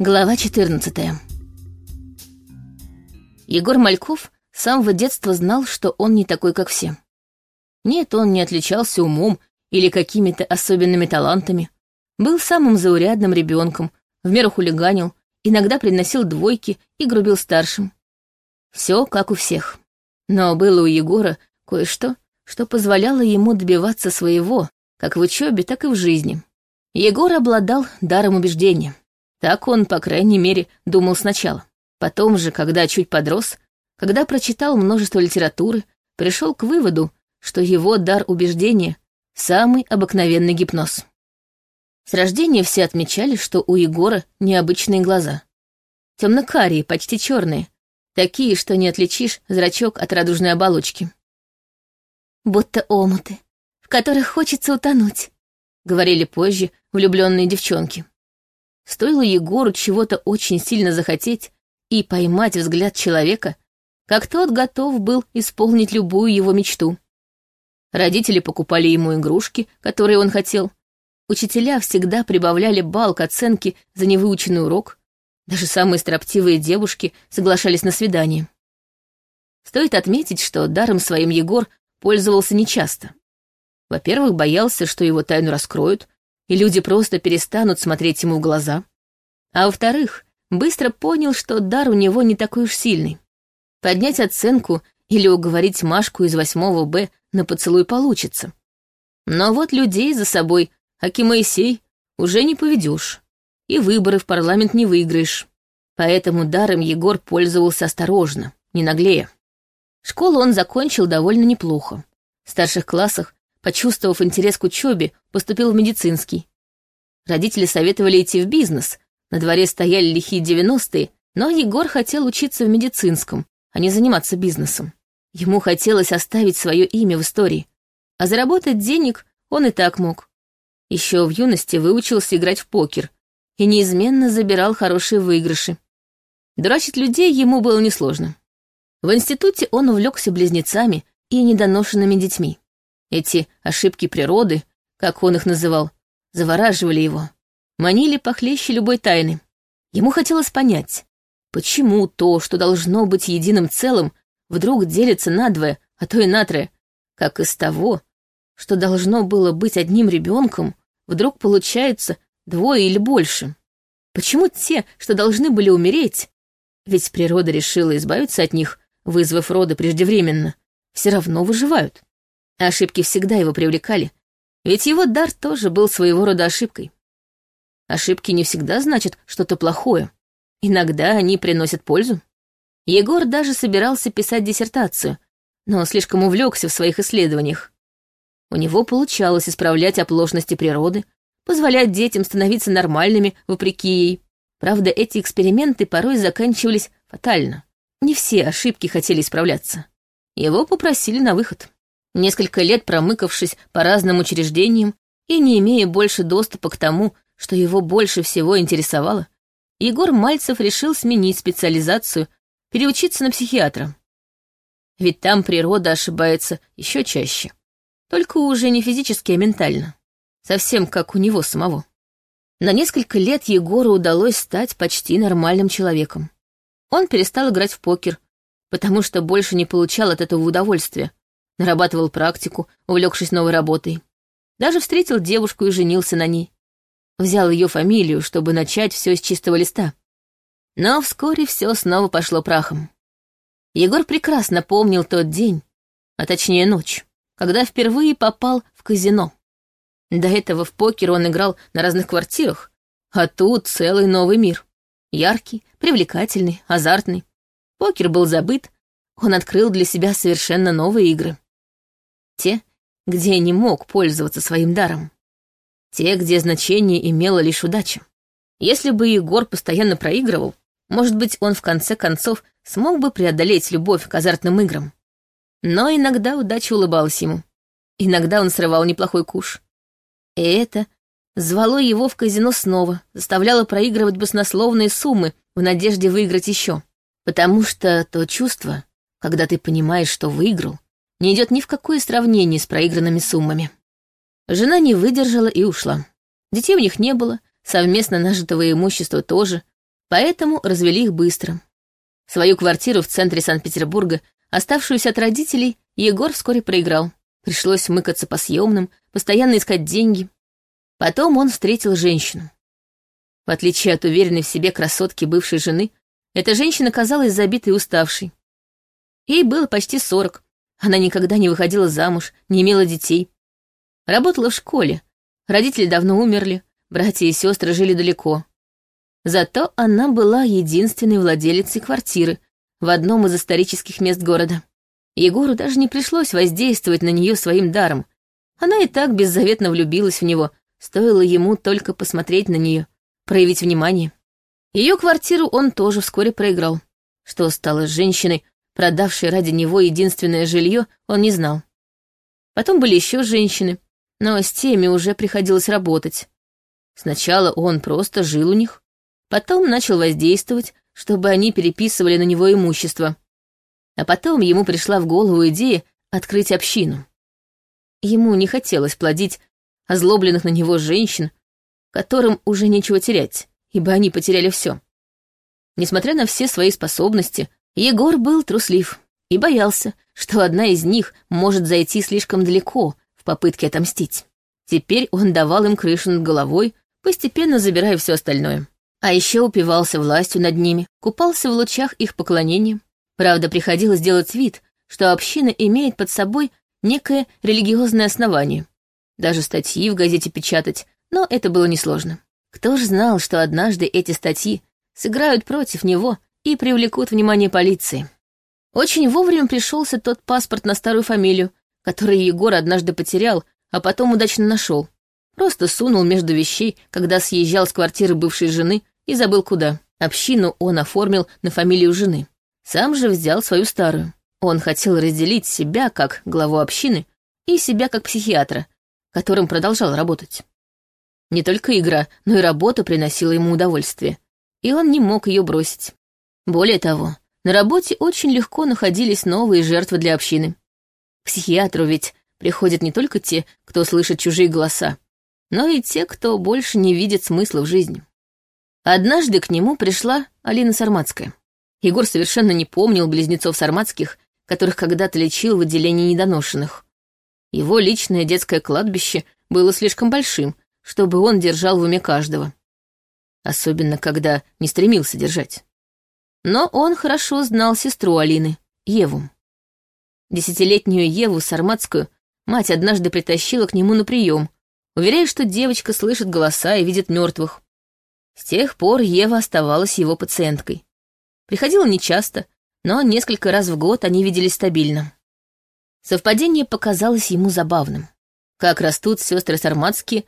Глава 14 Егор Мальков с самого детства знал, что он не такой, как все. Нет, он не отличался умом или какими-то особенными талантами. Был самым заурядным ребенком, в меру хулиганил, иногда приносил двойки и грубил старшим. Все как у всех. Но было у Егора кое-что, что позволяло ему добиваться своего, как в учебе, так и в жизни. Егор обладал даром убеждения. Так он, по крайней мере, думал сначала. Потом же, когда чуть подрос, когда прочитал множество литературы, пришел к выводу, что его дар убеждения — самый обыкновенный гипноз. С рождения все отмечали, что у Егора необычные глаза. Темно-карие, почти черные, такие, что не отличишь зрачок от радужной оболочки. «Будто омуты, в которых хочется утонуть», — говорили позже влюбленные девчонки. Стоило Егору чего-то очень сильно захотеть и поймать взгляд человека, как тот готов был исполнить любую его мечту. Родители покупали ему игрушки, которые он хотел. Учителя всегда прибавляли балл к оценке за невыученный урок. Даже самые строптивые девушки соглашались на свидание. Стоит отметить, что даром своим Егор пользовался нечасто. Во-первых, боялся, что его тайну раскроют, и люди просто перестанут смотреть ему в глаза. А во-вторых, быстро понял, что дар у него не такой уж сильный. Поднять оценку или уговорить Машку из восьмого Б на поцелуй получится. Но вот людей за собой, аки Моисей, уже не поведешь, и выборы в парламент не выиграешь. Поэтому даром Егор пользовался осторожно, не наглея. Школу он закончил довольно неплохо. В старших классах почувствовав интерес к учебе, поступил в медицинский. Родители советовали идти в бизнес. На дворе стояли лихие девяностые, но Егор хотел учиться в медицинском, а не заниматься бизнесом. Ему хотелось оставить свое имя в истории, а заработать денег он и так мог. Еще в юности выучился играть в покер и неизменно забирал хорошие выигрыши. Дурачить людей ему было несложно. В институте он увлекся близнецами и недоношенными детьми. Эти ошибки природы, как он их называл, завораживали его, манили похлеще любой тайны. Ему хотелось понять, почему то, что должно быть единым целым, вдруг делится надвое, а то и на трое, как из того, что должно было быть одним ребенком, вдруг получается двое или больше. Почему те, что должны были умереть, ведь природа решила избавиться от них, вызвав роды преждевременно, все равно выживают? Ошибки всегда его привлекали, ведь его дар тоже был своего рода ошибкой. Ошибки не всегда значат что-то плохое. Иногда они приносят пользу. Егор даже собирался писать диссертацию, но слишком увлекся в своих исследованиях. У него получалось исправлять оплошности природы, позволять детям становиться нормальными вопреки ей. Правда, эти эксперименты порой заканчивались фатально. Не все ошибки хотели исправляться. Его попросили на выход. Несколько лет промыкавшись по разным учреждениям и не имея больше доступа к тому, что его больше всего интересовало, Егор Мальцев решил сменить специализацию, переучиться на психиатра. Ведь там природа ошибается еще чаще. Только уже не физически, а ментально. Совсем как у него самого. На несколько лет Егору удалось стать почти нормальным человеком. Он перестал играть в покер, потому что больше не получал от этого удовольствия, нарабатывал практику, увлекшись новой работой. Даже встретил девушку и женился на ней. Взял ее фамилию, чтобы начать все с чистого листа. Но вскоре все снова пошло прахом. Егор прекрасно помнил тот день, а точнее ночь, когда впервые попал в казино. До этого в покер он играл на разных квартирах, а тут целый новый мир. Яркий, привлекательный, азартный. Покер был забыт, он открыл для себя совершенно новые игры. Те, где не мог пользоваться своим даром. Те, где значение имела лишь удача. Если бы Егор постоянно проигрывал, может быть, он в конце концов смог бы преодолеть любовь к азартным играм. Но иногда удача улыбалась ему. Иногда он срывал неплохой куш. И это звало его в казино снова, заставляло проигрывать баснословные суммы в надежде выиграть еще. Потому что то чувство, когда ты понимаешь, что выиграл, не идет ни в какое сравнение с проигранными суммами. Жена не выдержала и ушла. Детей у них не было, совместно нажитого имущества тоже, Поэтому развели их быстро. Свою квартиру в центре Санкт-Петербурга, оставшуюся от родителей, Егор вскоре проиграл. Пришлось мыкаться по съемным, постоянно искать деньги. Потом он встретил женщину. В отличие от уверенной в себе красотки бывшей жены, эта женщина казалась забитой и уставшей. Ей было почти сорок. Она никогда не выходила замуж, не имела детей. Работала в школе. Родители давно умерли, братья и сестры жили далеко. Зато она была единственной владелицей квартиры в одном из исторических мест города. Егору даже не пришлось воздействовать на нее своим даром. Она и так беззаветно влюбилась в него, стоило ему только посмотреть на нее проявить внимание. Ее квартиру он тоже вскоре проиграл. Что стало с женщиной, продавшей ради него единственное жилье, он не знал. Потом были еще женщины, но с теми уже приходилось работать. Сначала он просто жил у них, потом начал воздействовать, чтобы они переписывали на него имущество. А потом ему пришла в голову идея открыть общину. Ему не хотелось плодить озлобленных на него женщин, которым уже нечего терять, ибо они потеряли все. Несмотря на все свои способности, Егор был труслив и боялся, что одна из них может зайти слишком далеко в попытке отомстить. Теперь он давал им крышу над головой, постепенно забирая все остальное. А еще упивался властью над ними, купался в лучах их поклонения. Правда, приходилось делать вид, что община имеет под собой некое религиозное основание. Даже статьи в газете печатать, но это было несложно. Кто ж знал, что однажды эти статьи сыграют против него и привлекут внимание полиции. Очень вовремя пришелся тот паспорт на старую фамилию, который Егор однажды потерял, а потом удачно нашел. Просто сунул между вещей, когда съезжал с квартиры бывшей жены и забыл куда. Общину он оформил на фамилию жены. Сам же взял свою старую. Он хотел разделить себя как главу общины и себя как психиатра, которым продолжал работать. Не только игра, но и работа приносила ему удовольствие, и он не мог ее бросить. Более того, на работе очень легко находились новые жертвы для общины. К психиатру ведь приходят не только те, кто слышит чужие голоса, но и те, кто больше не видит смысла в жизни. Однажды к нему пришла Алина Сарматская. Егор совершенно не помнил близнецов Сарматских, которых когда-то лечил в отделении недоношенных. Его личное детское кладбище было слишком большим, чтобы он держал в уме каждого. Особенно, когда не стремился держать. Но он хорошо знал сестру Алины, Еву. Десятилетнюю Еву Сарматскую мать однажды притащила к нему на прием, уверяя, что девочка слышит голоса и видит мертвых. С тех пор Ева оставалась его пациенткой. Приходила нечасто, но несколько раз в год они виделись стабильно. Совпадение показалось ему забавным. Как растут сестры Сарматские,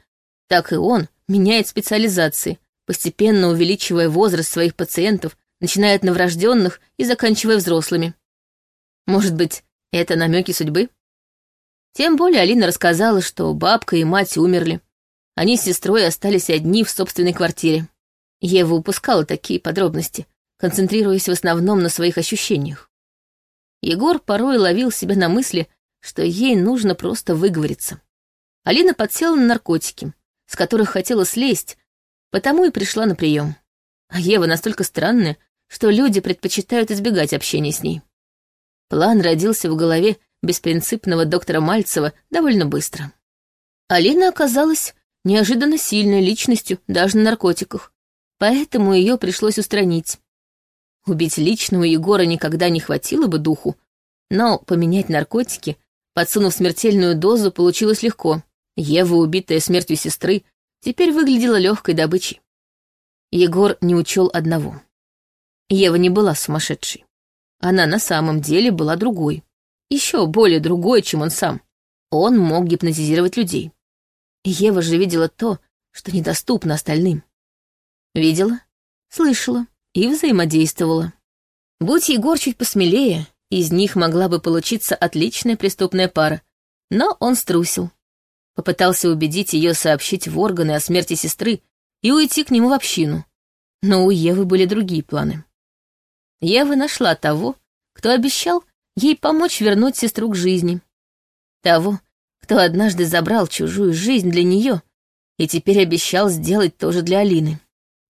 так и он меняет специализации, постепенно увеличивая возраст своих пациентов, начиная от новорожденных и заканчивая взрослыми. Может быть, это намеки судьбы? Тем более Алина рассказала, что бабка и мать умерли. Они с сестрой остались одни в собственной квартире. Ева упускала такие подробности, концентрируясь в основном на своих ощущениях. Егор порой ловил себя на мысли, что ей нужно просто выговориться. Алина подсела на наркотики, с которых хотела слезть, потому и пришла на прием. А Ева настолько странная, что люди предпочитают избегать общения с ней. План родился в голове беспринципного доктора Мальцева довольно быстро. Алина оказалась неожиданно сильной личностью даже на наркотиках, поэтому ее пришлось устранить. Убить личного Егора никогда не хватило бы духу, но поменять наркотики, подсунув смертельную дозу, получилось легко. Ева, убитая смертью сестры, теперь выглядела легкой добычей. Егор не учел одного. Ева не была сумасшедшей. Она на самом деле была другой. Еще более другой, чем он сам. Он мог гипнотизировать людей. Ева же видела то, что недоступно остальным. Видела, слышала и взаимодействовала. Будь Егор чуть посмелее, из них могла бы получиться отличная преступная пара. Но он струсил. Попытался убедить ее сообщить в органы о смерти сестры и уйти к нему в общину. Но у Евы были другие планы. Ева нашла того, кто обещал ей помочь вернуть сестру к жизни. Того, кто однажды забрал чужую жизнь для нее и теперь обещал сделать то же для Алины.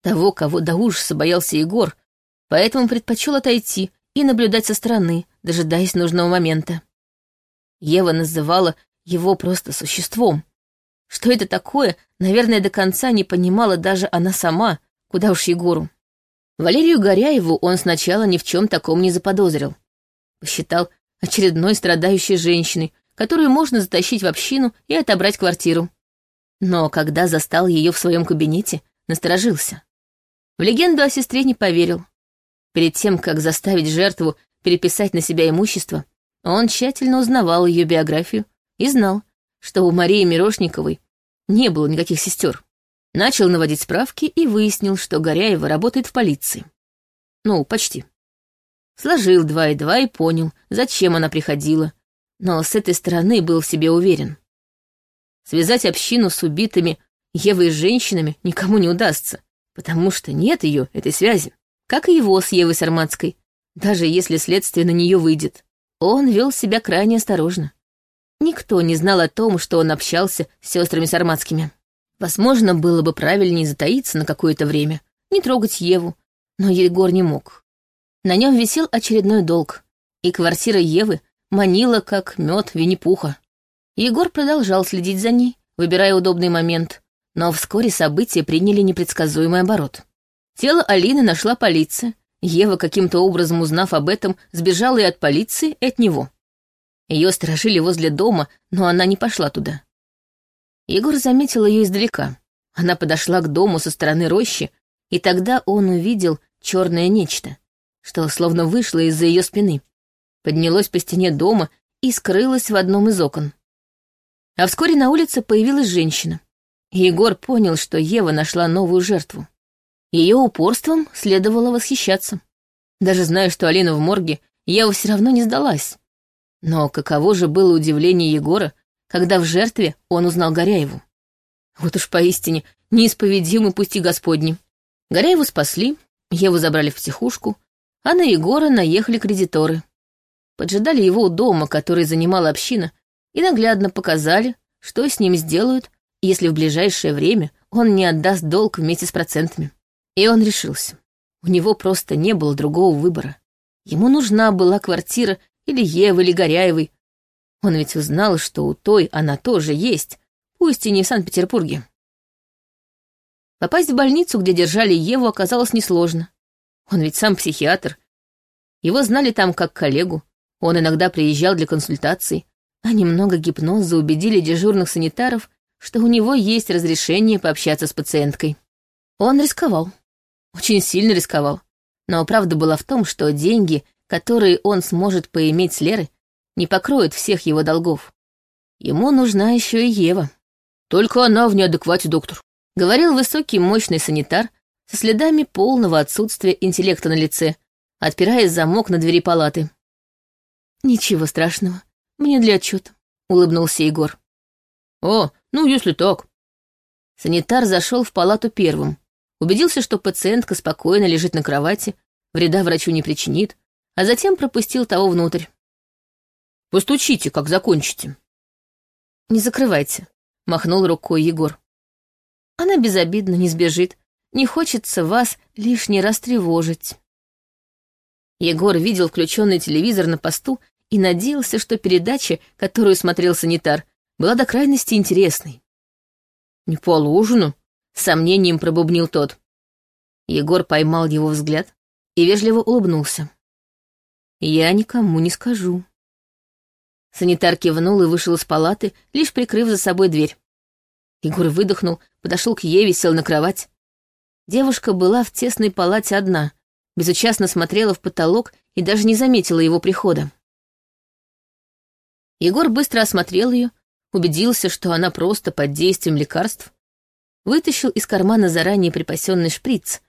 Того, кого до ужаса боялся Егор, поэтому предпочел отойти и наблюдать со стороны, дожидаясь нужного момента. Ева называла его просто существом. Что это такое, наверное, до конца не понимала даже она сама, куда уж Егору. Валерию Горяеву он сначала ни в чем таком не заподозрил. Посчитал очередной страдающей женщиной, которую можно затащить в общину и отобрать квартиру. Но когда застал ее в своем кабинете, насторожился. В легенду о сестре не поверил. Перед тем, как заставить жертву переписать на себя имущество, он тщательно узнавал ее биографию и знал, что у Марии Мирошниковой не было никаких сестер. Начал наводить справки и выяснил, что Горяева работает в полиции. Ну, почти. Сложил два и два и понял, зачем она приходила, но с этой стороны был в себе уверен. Связать общину с убитыми Евой женщинами никому не удастся, потому что нет ее, этой связи, как и его с Евой Сарматской, даже если следствие на нее выйдет. Он вел себя крайне осторожно. Никто не знал о том, что он общался с сестрами Сарматскими. Возможно, было бы правильнее затаиться на какое-то время, не трогать Еву, но Егор не мог. На нем висел очередной долг, и квартира Евы манила, как мед Винни-Пуха. Егор продолжал следить за ней, выбирая удобный момент, но вскоре события приняли непредсказуемый оборот. Тело Алины нашла полиция, Ева, каким-то образом узнав об этом, сбежала и от полиции, и от него. Ее сторожили возле дома, но она не пошла туда. Егор заметил ее издалека. Она подошла к дому со стороны рощи, и тогда он увидел черное нечто, что словно вышло из-за ее спины, поднялось по стене дома и скрылось в одном из окон. А вскоре на улице появилась женщина. Егор понял, что Ева нашла новую жертву. Ее упорством следовало восхищаться. Даже зная, что Алина в морге, Ева все равно не сдалась. Но каково же было удивление Егора, когда в жертве он узнал Горяеву. Вот уж поистине неисповедимы пути Господни. Горяеву спасли, Еву забрали в психушку, а на Егора наехали кредиторы. Поджидали его у дома, который занимала община, и наглядно показали, что с ним сделают, если в ближайшее время он не отдаст долг вместе с процентами. И он решился. У него просто не было другого выбора. Ему нужна была квартира или Евы, или Горяевой, он ведь узнал, что у той она тоже есть, пусть и не в Санкт-Петербурге. Попасть в больницу, где держали Еву, оказалось несложно. Он ведь сам психиатр. Его знали там как коллегу. Он иногда приезжал для консультаций, а немного гипноза убедили дежурных санитаров, что у него есть разрешение пообщаться с пациенткой. Он рисковал. Очень сильно рисковал. Но правда была в том, что деньги, которые он сможет поиметь с Лерой, не покроет всех его долгов. Ему нужна еще и Ева. Только она в неадеквате, доктор, — говорил высокий мощный санитар со следами полного отсутствия интеллекта на лице, отпирая замок на двери палаты. «Ничего страшного, мне для отчета», — улыбнулся Егор. «О, ну если так». Санитар зашел в палату первым, убедился, что пациентка спокойно лежит на кровати, вреда врачу не причинит, а затем пропустил того внутрь. Постучите, как закончите. Не закрывайте, махнул рукой Егор. Она безобидно не сбежит. Не хочется вас лишний раз тревожить. Егор видел включенный телевизор на посту и надеялся, что передача, которую смотрел санитар, была до крайности интересной. «Не положено», — с сомнением пробубнил тот. Егор поймал его взгляд и вежливо улыбнулся. «Я никому не скажу». Санитар кивнул и вышел из палаты, лишь прикрыв за собой дверь. Егор выдохнул, подошел к Еве, сел на кровать. Девушка была в тесной палате одна, безучастно смотрела в потолок и даже не заметила его прихода. Егор быстро осмотрел ее, убедился, что она просто под действием лекарств, вытащил из кармана заранее припасенный шприц,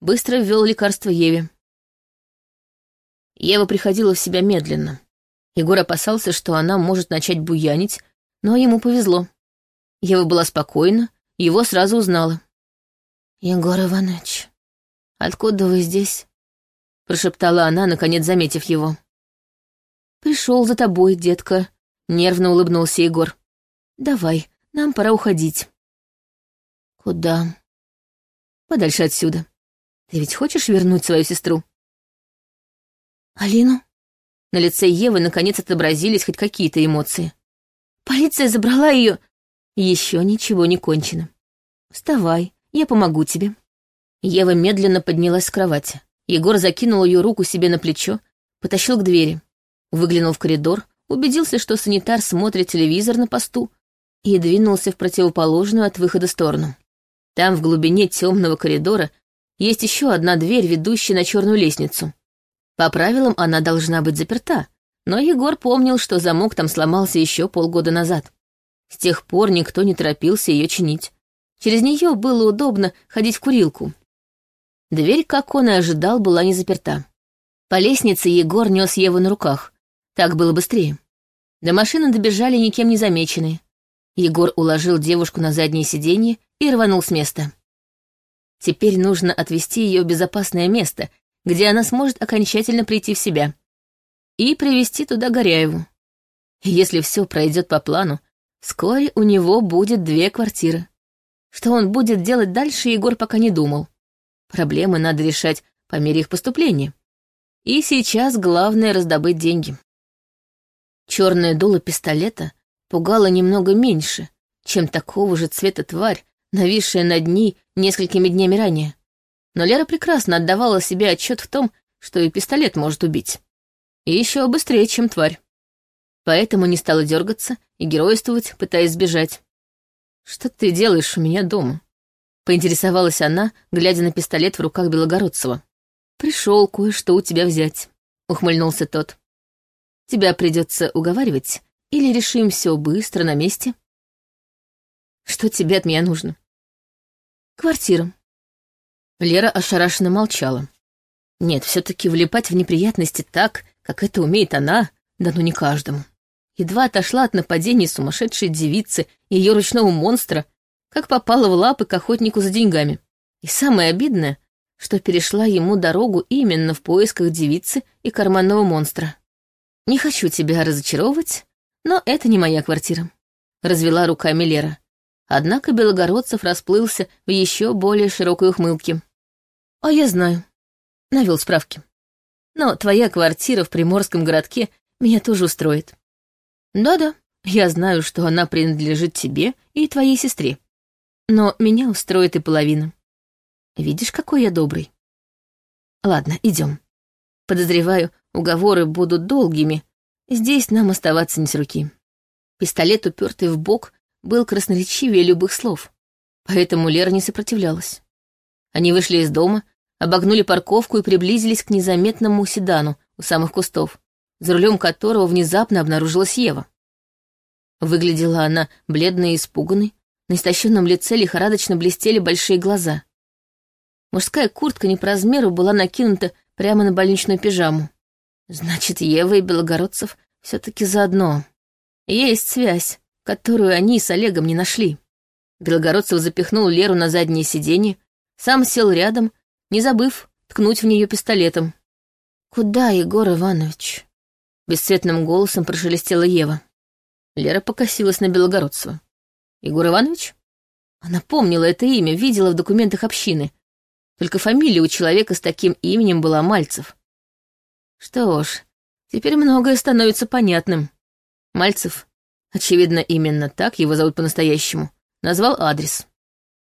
быстро ввел лекарство Еве. Ева приходила в себя медленно. Егор опасался, что она может начать буянить, но ему повезло. Ева была спокойна, его сразу узнала. «Егор Иванович, откуда вы здесь?» — прошептала она, наконец заметив его. «Пришел за тобой, детка», — нервно улыбнулся Егор. «Давай, нам пора уходить». «Куда?» подальше отсюда. Ты ведь хочешь вернуть свою сестру?» «Алину?» На лице Евы наконец отобразились хоть какие-то эмоции. «Полиция забрала ее. Еще ничего не кончено. Вставай, я помогу тебе». Ева медленно поднялась с кровати. Егор закинул ее руку себе на плечо, потащил к двери. Выглянул в коридор, убедился, что санитар смотрит телевизор на посту, и двинулся в противоположную от выхода сторону. Там, в глубине темного коридора, есть еще одна дверь, ведущая на черную лестницу. По правилам она должна быть заперта, но Егор помнил, что замок там сломался еще полгода назад. С тех пор никто не торопился ее чинить. Через нее было удобно ходить в курилку. Дверь, как он и ожидал, была не заперта. По лестнице Егор нес Еву на руках. Так было быстрее. До машины добежали никем не замеченные. Егор уложил девушку на заднее сиденье и рванул с места. Теперь нужно отвезти ее в безопасное место, где она сможет окончательно прийти в себя. И привезти туда Горяеву. Если все пройдет по плану, вскоре у него будет две квартиры. Что он будет делать дальше, Егор пока не думал. Проблемы надо решать по мере их поступления. И сейчас главное раздобыть деньги. Черное дуло пистолета пугало немного меньше, чем такого же цвета тварь, нависшая над ней несколькими днями ранее. Но Лера прекрасно отдавала себе отчет в том, что и пистолет может убить. И еще быстрее, чем тварь. Поэтому не стала дергаться и геройствовать, пытаясь сбежать. «Что ты делаешь у меня дома?» Поинтересовалась она, глядя на пистолет в руках Белогородцева. «Пришел кое-что у тебя взять», — ухмыльнулся тот. «Тебя придется уговаривать, или решим все быстро на месте?» «Что тебе от меня нужно?» «Квартира». Лера ошарашенно молчала. Нет, все-таки влипать в неприятности так, как это умеет она, да ну не каждому. Едва отошла от нападения сумасшедшей девицы и ее ручного монстра, как попала в лапы к охотнику за деньгами. И самое обидное, что перешла ему дорогу именно в поисках девицы и карманного монстра. «Не хочу тебя разочаровывать, но это не моя квартира», — развела руками Лера. Однако Белогородцев расплылся в еще более широкой ухмылке. «А я знаю», — навел справки. «Но твоя квартира в приморском городке меня тоже устроит». «Да-да, я знаю, что она принадлежит тебе и твоей сестре. Но меня устроит и половина. Видишь, какой я добрый. Ладно, идем. Подозреваю, уговоры будут долгими. Здесь нам оставаться не с руки. Пистолет, упертый в бок, был красноречивее любых слов, поэтому Лера не сопротивлялась. Они вышли из дома, обогнули парковку и приблизились к незаметному седану у самых кустов, за рулем которого внезапно обнаружилась Ева. Выглядела она бледной и испуганной, на истощенном лице лихорадочно блестели большие глаза. Мужская куртка не по размеру была накинута прямо на больничную пижаму. Значит, Ева и Белогородцев все таки заодно. Есть связь, которую они с Олегом не нашли. Белогородцев запихнул Леру на заднее сиденье, сам сел рядом, не забыв ткнуть в нее пистолетом. «Куда, Егор Иванович?» Бесцветным голосом прошелестела Ева. Лера покосилась на Белогородцева. «Егор Иванович?» Она помнила это имя, видела в документах общины. Только фамилия у человека с таким именем была Мальцев. Что ж, теперь многое становится понятным. Мальцев Очевидно, именно так его зовут по-настоящему. Назвал адрес.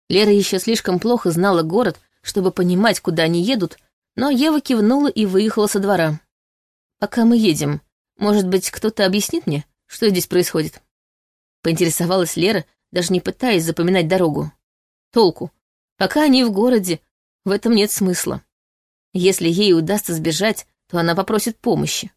Лера еще слишком плохо знала город, чтобы понимать, куда они едут, но Ева кивнула и выехала со двора. «Пока мы едем, может быть, кто-то объяснит мне, что здесь происходит?» Поинтересовалась Лера, даже не пытаясь запоминать дорогу. Толку. Пока они в городе, в этом нет смысла. Если ей удастся сбежать, то она попросит помощи.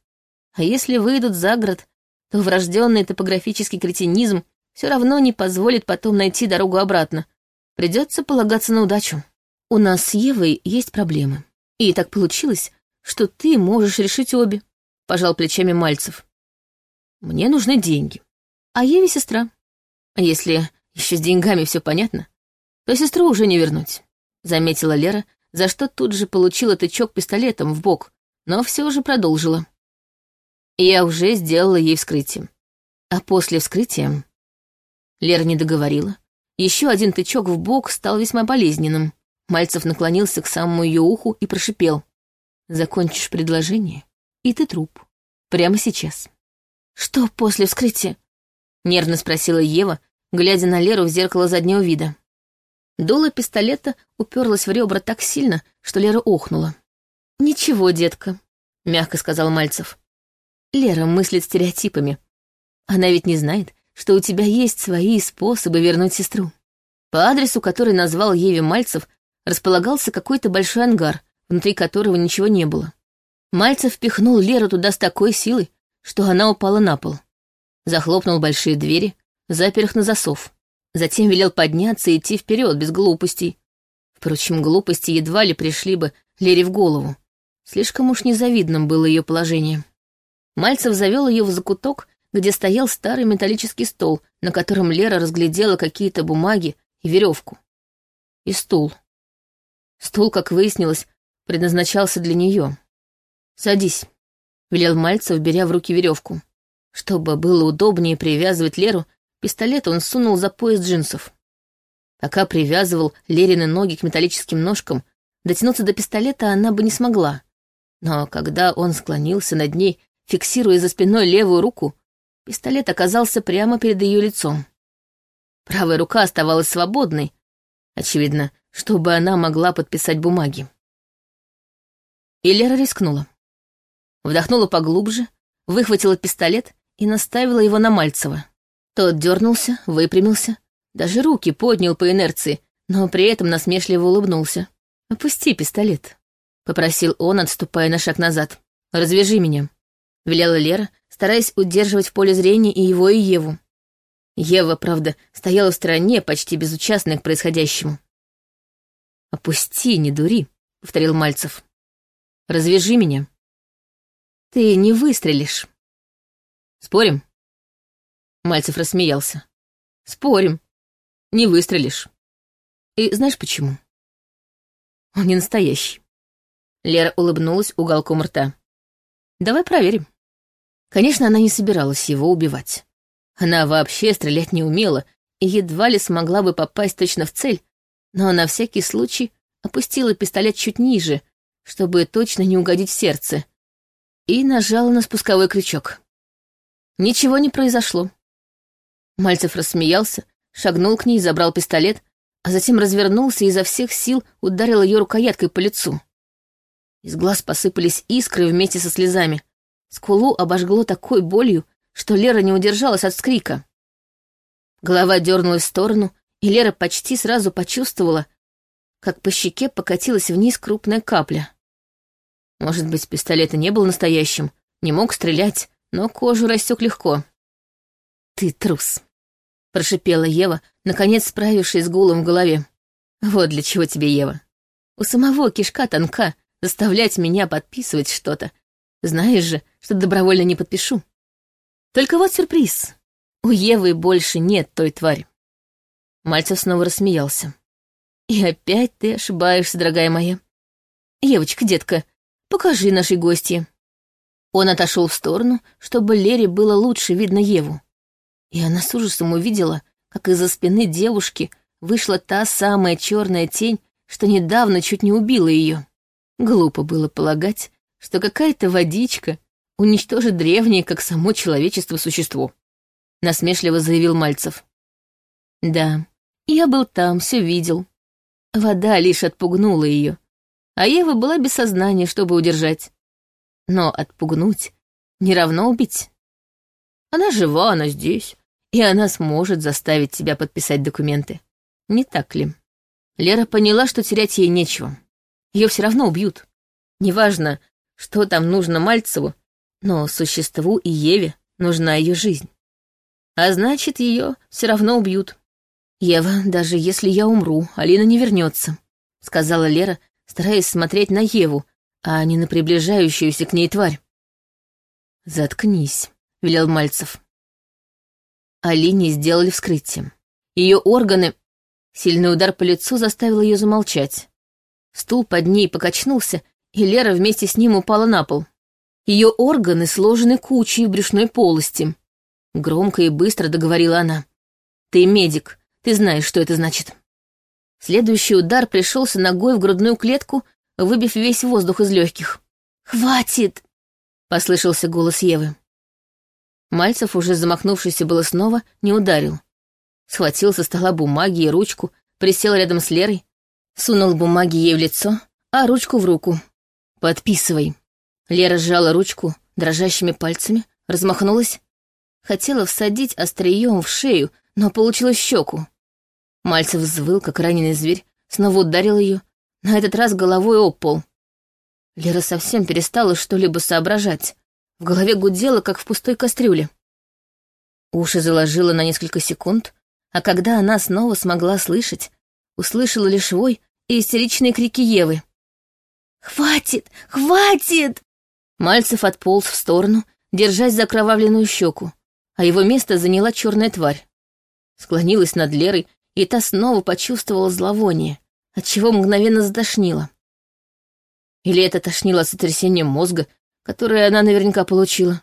А если выйдут за город, то врожденный топографический кретинизм все равно не позволит потом найти дорогу обратно. Придется полагаться на удачу. У нас с Евой есть проблемы. И так получилось, что ты можешь решить обе, — пожал плечами Мальцев. Мне нужны деньги. А Еве сестра. А если еще с деньгами все понятно, то сестру уже не вернуть, — заметила Лера, за что тут же получила тычок пистолетом в бок, но все же продолжила. Я уже сделала ей вскрытие. А после вскрытия... Лера не договорила. Еще один тычок в бок стал весьма болезненным. Мальцев наклонился к самому ее уху и прошипел. «Закончишь предложение, и ты труп. Прямо сейчас». «Что после вскрытия?» — нервно спросила Ева, глядя на Леру в зеркало заднего вида. Дуло пистолета уперлось в ребра так сильно, что Лера охнула. «Ничего, детка», — мягко сказал Мальцев. «Лера мыслит стереотипами. Она ведь не знает, что у тебя есть свои способы вернуть сестру». По адресу, который назвал Еве Мальцев, располагался какой-то большой ангар, внутри которого ничего не было. Мальцев пихнул Леру туда с такой силой, что она упала на пол. Захлопнул большие двери, запер их на засов. Затем велел подняться и идти вперед без глупостей. Впрочем, глупости едва ли пришли бы Лере в голову. Слишком уж незавидным было ее положение. Мальцев завел ее в закуток, где стоял старый металлический стол, на котором Лера разглядела какие-то бумаги и веревку. И стул. Стул, как выяснилось, предназначался для нее. «Садись», — велел Мальцев, беря в руки веревку. Чтобы было удобнее привязывать Леру, пистолет он сунул за пояс джинсов. Пока привязывал Лерины ноги к металлическим ножкам, дотянуться до пистолета она бы не смогла. Но когда он склонился над ней, фиксируя за спиной левую руку, пистолет оказался прямо перед ее лицом. Правая рука оставалась свободной, очевидно, чтобы она могла подписать бумаги. И Лера рискнула. Вдохнула поглубже, выхватила пистолет и наставила его на Мальцева. Тот дернулся, выпрямился, даже руки поднял по инерции, но при этом насмешливо улыбнулся. «Опусти пистолет», — попросил он, отступая на шаг назад. «Развяжи меня», — велела Лера, стараясь удерживать в поле зрения и его, и Еву. Ева, правда, стояла в стороне, почти безучастная к происходящему. «Опусти, не дури», — повторил Мальцев. «Развяжи меня». «Ты не выстрелишь». «Спорим?» Мальцев рассмеялся. «Спорим. Не выстрелишь. И знаешь почему?» «Он не настоящий». Лера улыбнулась уголком рта. «Давай проверим». Конечно, она не собиралась его убивать. Она вообще стрелять не умела и едва ли смогла бы попасть точно в цель, но на всякий случай опустила пистолет чуть ниже, чтобы точно не угодить в сердце, и нажала на спусковой крючок. Ничего не произошло. Мальцев рассмеялся, шагнул к ней, забрал пистолет, а затем развернулся и изо всех сил ударил ее рукояткой по лицу. Из глаз посыпались искры вместе со слезами. Скулу обожгло такой болью, что Лера не удержалась от скрика. Голова дернулась в сторону, и Лера почти сразу почувствовала, как по щеке покатилась вниз крупная капля. Может быть, пистолет и не был настоящим, не мог стрелять, но кожу рассек легко. «Ты трус», — прошипела Ева, наконец справившись с гулом в голове. «Вот для чего тебе, Ева. У самого кишка тонка заставлять меня подписывать что-то. Знаешь же, что добровольно не подпишу. Только вот сюрприз. У Евы больше нет той твари. Мальцев снова рассмеялся. И опять ты ошибаешься, дорогая моя. Евочка, детка, покажи нашей гости. Он отошел в сторону, чтобы Лере было лучше видно Еву. И она с ужасом увидела, как из-за спины девушки вышла та самая черная тень, что недавно чуть не убила ее. Глупо было полагать, что какая-то водичка уничтожит древнее, как само человечество, существо. Насмешливо заявил Мальцев. Да, я был там, все видел. Вода лишь отпугнула ее, а Ева была без сознания, чтобы удержать. Но отпугнуть не равно убить. Она жива, она здесь, и она сможет заставить тебя подписать документы. Не так ли? Лера поняла, что терять ей нечего. Ее все равно убьют. Неважно, что там нужно Мальцеву, но существу и Еве нужна ее жизнь. А значит, ее все равно убьют. «Ева, даже если я умру, Алина не вернется», — сказала Лера, стараясь смотреть на Еву, а не на приближающуюся к ней тварь. «Заткнись», — велел Мальцев. Алине сделали вскрытие. Ее органы... Сильный удар по лицу заставил ее замолчать. Стул под ней покачнулся, и Лера вместе с ним упала на пол. Ее органы сложены кучей в брюшной полости. Громко и быстро договорила она. «Ты медик, ты знаешь, что это значит». Следующий удар пришелся ногой в грудную клетку, выбив весь воздух из легких. «Хватит!» — послышался голос Евы. Мальцев, уже замахнувшийся было снова, не ударил. Схватил со стола бумаги и ручку, присел рядом с Лерой, сунул бумаги ей в лицо, а ручку в руку. «Подписывай». Лера сжала ручку дрожащими пальцами, размахнулась. Хотела всадить острием в шею, но получила щеку. Мальцев взвыл, как раненый зверь, снова ударил ее, на этот раз головой об пол. Лера совсем перестала что-либо соображать. В голове гудело, как в пустой кастрюле. Уши заложила на несколько секунд, а когда она снова смогла слышать, услышала лишь вой и истеричные крики Евы. «Хватит! Хватит!» Мальцев отполз в сторону, держась за кровавленную щеку, а его место заняла черная тварь. Склонилась над Лерой, и та снова почувствовала зловоние, отчего мгновенно затошнило. Или это тошнило сотрясением мозга, которое она наверняка получила.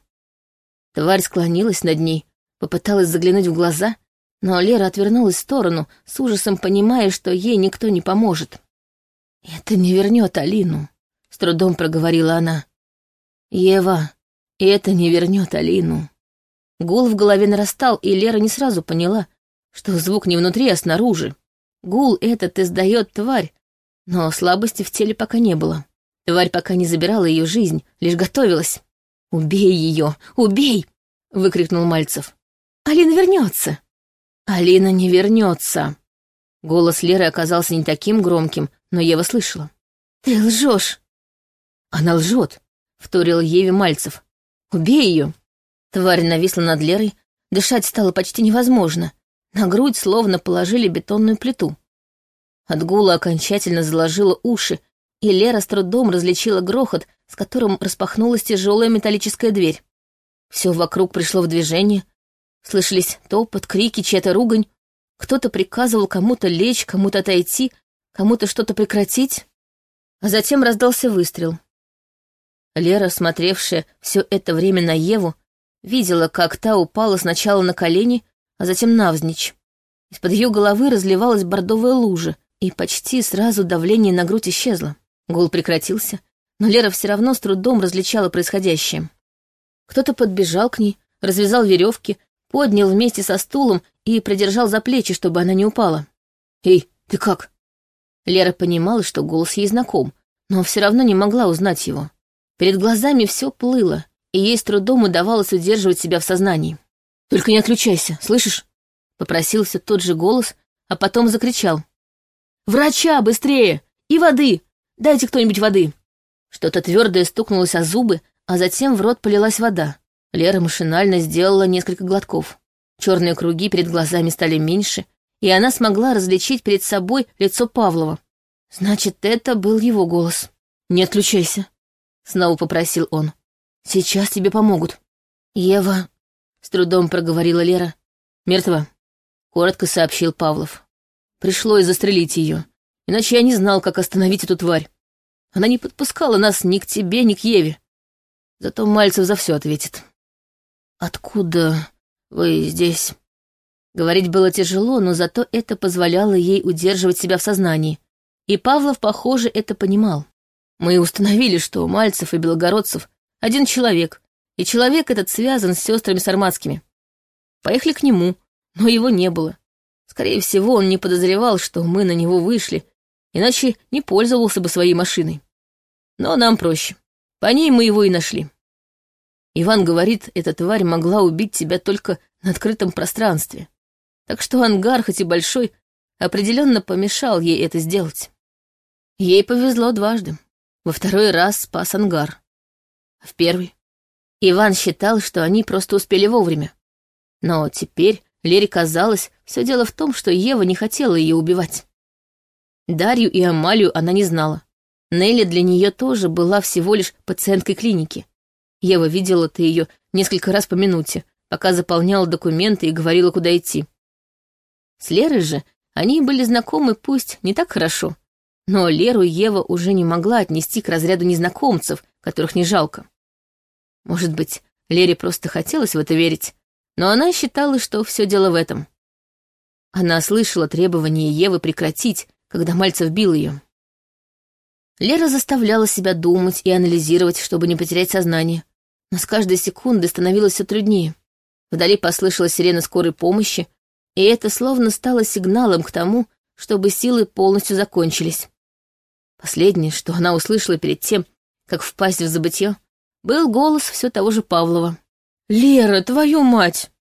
Тварь склонилась над ней, попыталась заглянуть в глаза, но Лера отвернулась в сторону, с ужасом понимая, что ей никто не поможет. «Это не вернет Алину», — с трудом проговорила она. «Ева, это не вернет Алину». Гул в голове нарастал, и Лера не сразу поняла, что звук не внутри, а снаружи. Гул этот издает тварь, но слабости в теле пока не было. Тварь пока не забирала ее жизнь, лишь готовилась. «Убей ее! Убей!» — выкрикнул Мальцев. «Алина вернется!» «Алина не вернется!» Голос Леры оказался не таким громким, но Ева слышала. «Ты лжешь!» «Она лжет!» — вторил Еве Мальцев. «Убей ее!» Тварь нависла над Лерой, дышать стало почти невозможно. На грудь словно положили бетонную плиту. От гула окончательно заложило уши, и Лера с трудом различила грохот, с которым распахнулась тяжелая металлическая дверь. Все вокруг пришло в движение. Слышались топот, крики, чья-то ругань. Кто-то приказывал кому-то лечь, кому-то отойти, кому-то что-то прекратить. А затем раздался выстрел. Лера, смотревшая все это время на Еву, видела, как та упала сначала на колени, а затем навзничь. Из-под ее головы разливалась бордовая лужа, и почти сразу давление на грудь исчезло. Гул прекратился, но Лера все равно с трудом различала происходящее. Кто-то подбежал к ней, развязал веревки, поднял вместе со стулом и придержал за плечи, чтобы она не упала. «Эй, ты как?» Лера понимала, что голос ей знаком, но все равно не могла узнать его. Перед глазами все плыло, и ей с трудом удавалось удерживать себя в сознании. «Только не отключайся, слышишь?» Попросился тот же голос, а потом закричал. «Врача, быстрее! И воды! Дайте кто-нибудь воды!» Что-то твердое стукнулось о зубы, а затем в рот полилась вода. Лера машинально сделала несколько глотков. Черные круги перед глазами стали меньше, и она смогла различить перед собой лицо Павлова. Значит, это был его голос. «Не отключайся», — снова попросил он. «Сейчас тебе помогут». «Ева», — с трудом проговорила Лера. «Мертва», — коротко сообщил Павлов. «Пришлось застрелить ее, иначе я не знал, как остановить эту тварь. Она не подпускала нас ни к тебе, ни к Еве. Зато Мальцев за все ответит». «Откуда вы здесь?» Говорить было тяжело, но зато это позволяло ей удерживать себя в сознании. И Павлов, похоже, это понимал. Мы установили, что Мальцев и Белогородцев — один человек, и человек этот связан с сестрами Сарматскими. Поехали к нему, но его не было. Скорее всего, он не подозревал, что мы на него вышли, иначе не пользовался бы своей машиной. Но нам проще. По ней мы его и нашли. Иван говорит, эта тварь могла убить тебя только на открытом пространстве. Так что ангар, хоть и большой, определенно помешал ей это сделать. Ей повезло дважды. Во второй раз спас ангар. А в первый Иван считал, что они просто успели вовремя. Но теперь Лере казалось, все дело в том, что Ева не хотела ее убивать. Дарью и Амалию она не знала. Нелли для нее тоже была всего лишь пациенткой клиники. Ева видела ты ее несколько раз по минуте, пока заполняла документы и говорила, куда идти. С Лерой же они были знакомы пусть не так хорошо, но Леру Ева уже не могла отнести к разряду незнакомцев, которых не жалко. Может быть, Лере просто хотелось в это верить, но она считала, что все дело в этом. Она слышала требование Евы прекратить, когда Мальцев бил ее. Лера заставляла себя думать и анализировать, чтобы не потерять сознание, но с каждой секундой становилось все труднее. Вдали послышалась сирена скорой помощи, и это словно стало сигналом к тому, чтобы силы полностью закончились. Последнее, что она услышала перед тем, как впасть в забытье, был голос все того же Павлова. «Лера, твою мать!»